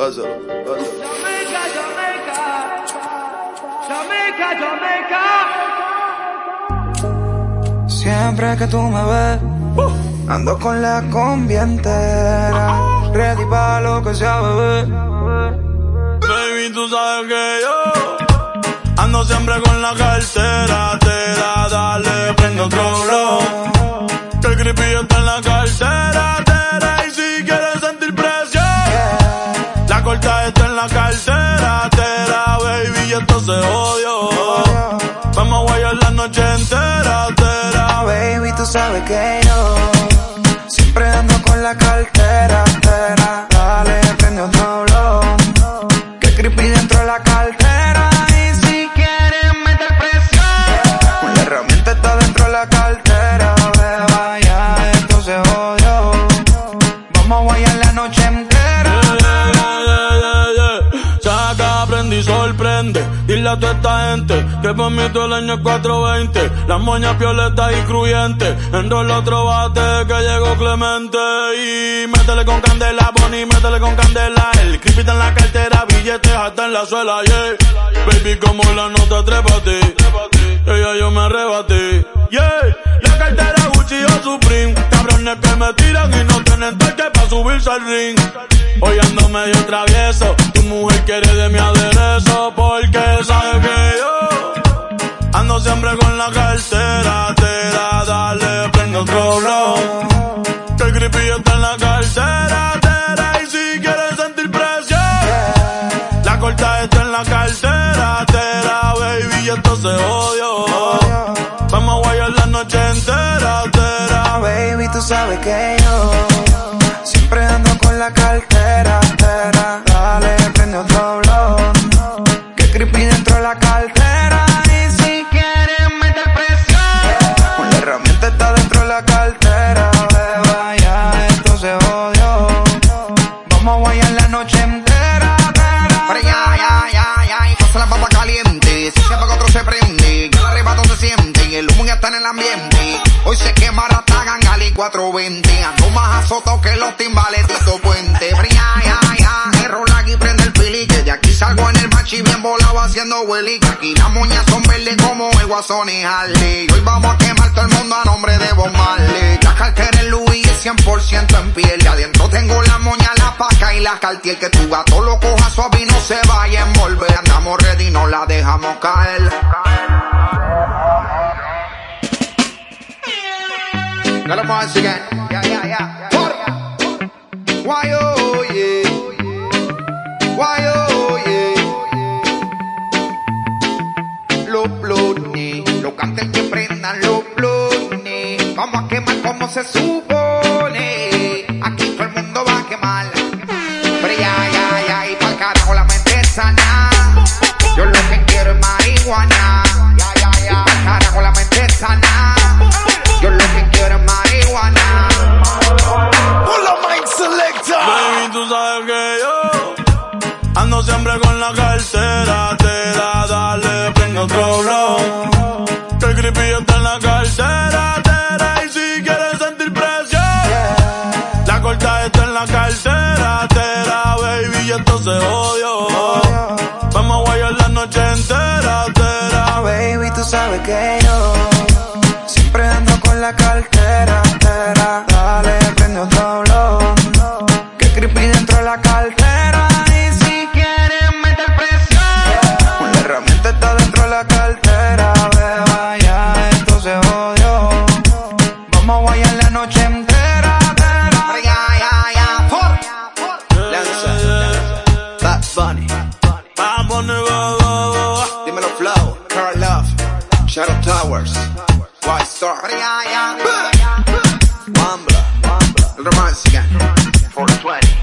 Jamaica, Jamaica. Jamaica, Jamaica. Siempre que tú me ves, ando con la combi entera. Ready para lo que sea, bebé. Baby, tú sabes que yo ando siempre con la cartera. Te da, dale, prendo otro blow. Que el creepy está en la cartera. La cartera. Tera, baby, y esto se odio. Vamos a guayar la noche entera. Tera, Baby, tú sabes que yo sorprende. Dile a toda esta gente que por mí todo el año es 420. Las moñas violetas y cruyentes. Enrola otro bate que llegó Clemente. Y métele con candela, Bonnie, métele con candela. El creepy en la cartera, billetes hasta en la suela, yeah. Baby, como la nota, trépate. Ella yo me arrebaté, yeah. La cartera Gucci o Supreme. Que me tiran y no tienen toque pa' subirse al ring. Hoy ando medio travieso. Tu mujer quiere de mi aderezo porque sabe que yo ando siempre con la cartera. Te da, dale, prendo otro blow. Que el creepy está en la cartera. Tera, y si quieres sentir presión, la corta está en la cartera. Tera, baby, y esto se odio. Sabes que yo siempre ando con la cartera. Dale, prende otro blow. Que creepy dentro de la cartera. Y si quieres meter presión, la herramienta está dentro de la cartera. Beba, ya esto se jodió. Vamos a guayar la noche entera. Pero ya, ya, ya, ya, y pasa la papa caliente. Si se apaga otro se prende, que el arrebato se siente y el humo ya está en el ambiente. Hoy se quema Ratagan Ali 420, ando más azotado que los timbales Tito Puente. Pero ya, ya, ya, erro aquí prende el pili, que de aquí salgo en el machi bien volado haciendo hueli. Que aquí las moñas son verdes como el guasón y Harley. Hoy vamos a quemar todo el mundo a nombre de Bob Marley. La cartera en Louis es 100% en piel, y adentro tengo la moña, la paca y la cartier. Que tu gato lo coja suave y no se vaya a envolver. Andamos ready, no la dejamos caer. Más again. Yeah, yeah, yeah. Por. Why oh yeah. Why oh yeah. Los blones, los cantes que prendan los blones. Vamos a quemar como se supone. La cartera. Te da, dale, prendo otro blow. Que el creepy está en la cartera. Tera, y si quieres sentir presión, la corta está en la cartera. Tera, baby, y esto se odio. Vamos a guayar la noche entera. Tera, Baby, tú sabes que yo siempre ando con la cartera entera. Dale, Shadow Towers. White Star. Pero ya, ya. Mambla. El romance again. 420.